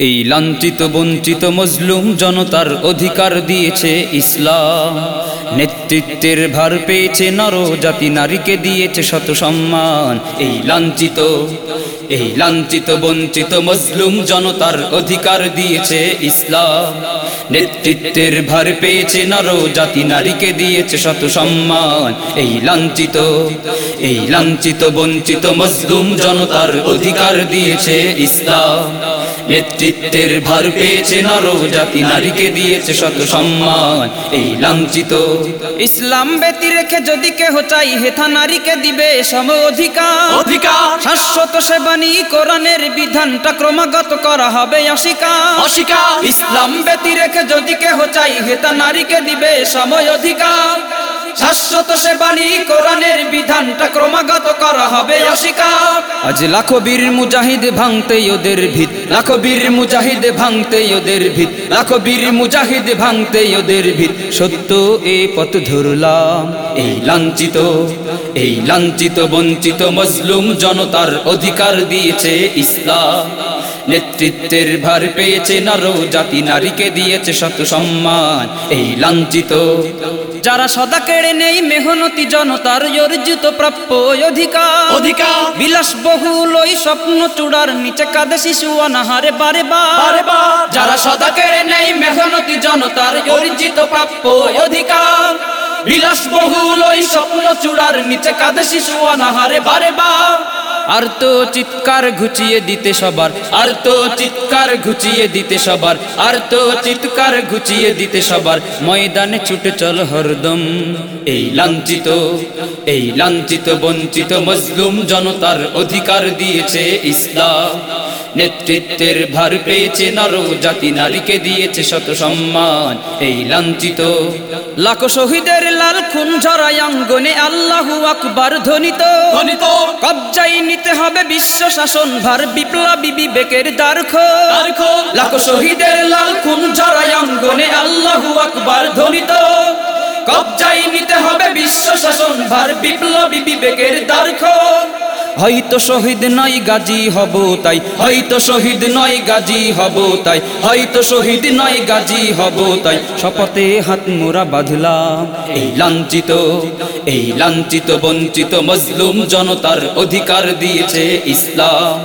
এই লাঞ্ছিত, বঞ্চিত মজলুম জনতার অধিকার দিয়েছে ইসলাম। নেতৃত্বের ভার পেয়েছে নর জাতি নারীকে দিয়েছে শত সম্মান। এই লাঞ্ছিত এই লাঞ্ছিত বঞ্চিত মজলুম জনতার অধিকার দিয়েছে ইসলাম। নেতৃত্বের ভার পেয়েছে নর জাতি নারীকে দিয়েছে শত সম্মান। এই লাঞ্ছিত এই লাঞ্ছিত বঞ্চিত মজলুম জনতার অধিকার দিয়েছে ইসলাম। নেতৃত্বের ভার পেয়েছে নর জাতি নারীকে দিয়েছে শত সম্মান। এই লাঞ্ছিত ইসলাম ব্যতি রেখে যদি কেহ চাই হেথা নারীকে দিবে সম অধিকার। অধিকার। শাশ্বত সেবানী কোরআনের বিধানটা ক্রমাগত করা হবে অস্বীকার। অস্বীকার। ইসলাম ব্যতি রেখে যদি কেহ চাই হেতা নারীকে দিবে সময় অধিকার। শাশ্বত সেবানী কোরআনের বিধানটা ক্রমাগত করা হবে অস্বীকার। আজ লাখো বীর মুজাহিদ ভাঙতে ওদের ভিত, লাখো বীর মুজাহিদ ভাঙতে ওদের ভিত, লাখো বীর মুজাহিদ ভাঙতে ওদের ভিত। সত্য, এ পথ ধরলাম, এই লাঞ্ছিত এই লাঞ্ছিত, বঞ্চিত মজলুম জনতার অধিকার দিয়েছে ইসলাম। নেতৃত্বের ভার পেয়েছে নর জাতি, নারীকে দিয়েছে শত সম্মান, এই লাঞ্ছিত। যারা সদা কেড়ে নেই মেহনতি জনতার অর্জিত প্রাপ্য অধিকার। অধিকার। বিলাস বহুল ওই স্বপ্ন চূড়ার নিচে কাঁদে শিশু অনাহারে বারে বার। যারা সদা কেড়ে নেই মেহনতি জনতার অর্জিত প্রাপ্য অধিকার। বিলাস বহুল ওই স্বপ্ন চূড়ার নিচে কাঁদে শিশু অনাহারে বারে বার। আর তো চিৎকার ঘুচিয়ে দিতে সবার, আর তো চিৎকার ঘুচিয়ে দিতে সবার, আর তো চিৎকার ঘুচিয়ে দিতে সবার। ময়দানে ছুটে চল হরদম, এই লাঞ্ছিত এই লাঞ্ছিত, বঞ্চিত মজলুম জনতার অধিকার দিয়েছে ইসলাম। নেতৃত্বের ভার পেয়েছে নর জাতি নারীকে দিয়েছে শত সম্মান। এই লাঞ্ছিত লাখো শহীদের লাল খুন ঝরাই অঙ্গনে আল্লাহু আকবার ধ্বনিত। ধ্বনিত। কবজাই নিতে হবে বিশ্ব শাসন ভার বিপ্লবী বিবেকের তারিখ লাখো শহীদের লাল খুন ঝরাই অঙ্গনে আল্লাহু আকবার ধ্বনিত। কবজাই নিতে হবে বিশ্ব শাসন ভার বিপ্লবী বিবেকের দ্বারখ হয়তো শহীদ নয় গাজী হব তাই, হয়তো শহীদ নয় গাজী হব তাই, হয়তো শহীদ নয় গাজী হব তাই। শপথে হাত মোরা বাঁধলাম, এই লাঞ্ছিত এই লাঞ্ছিত, বঞ্চিত মজলুম জনতার অধিকার দিয়েছে ইসলাম।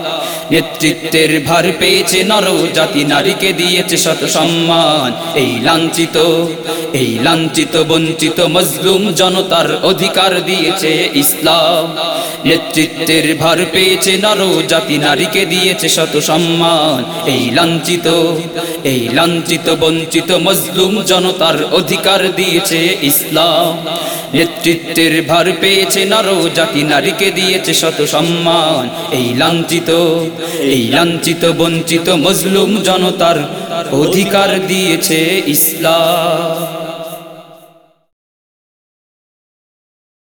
নেতৃত্বের ভার পেয়েছে নর জাতি নারীকে দিয়েছে শত সম্মান। এই লাঞ্ছিত এই লাঞ্ছিত, বঞ্চিত মজলুম জনতার অধিকার দিয়েছে ইসলাম। নেতৃত্বের ভার পেয়েছে নর জাতি নারীকে দিয়েছে শত সম্মান। এই লাঞ্ছিত এই লাঞ্ছিত, বঞ্চিত মজলুম জনতার অধিকার দিয়েছে ইসলাম। নেতৃত্বের ভার পেয়েছে নর জাতি নারীকে দিয়েছে শত সম্মান। এই লাঞ্ছিত এই লাঞ্ছিত, বঞ্চিত মজলুম জনতার অধিকার দিয়েছে ইসলাম।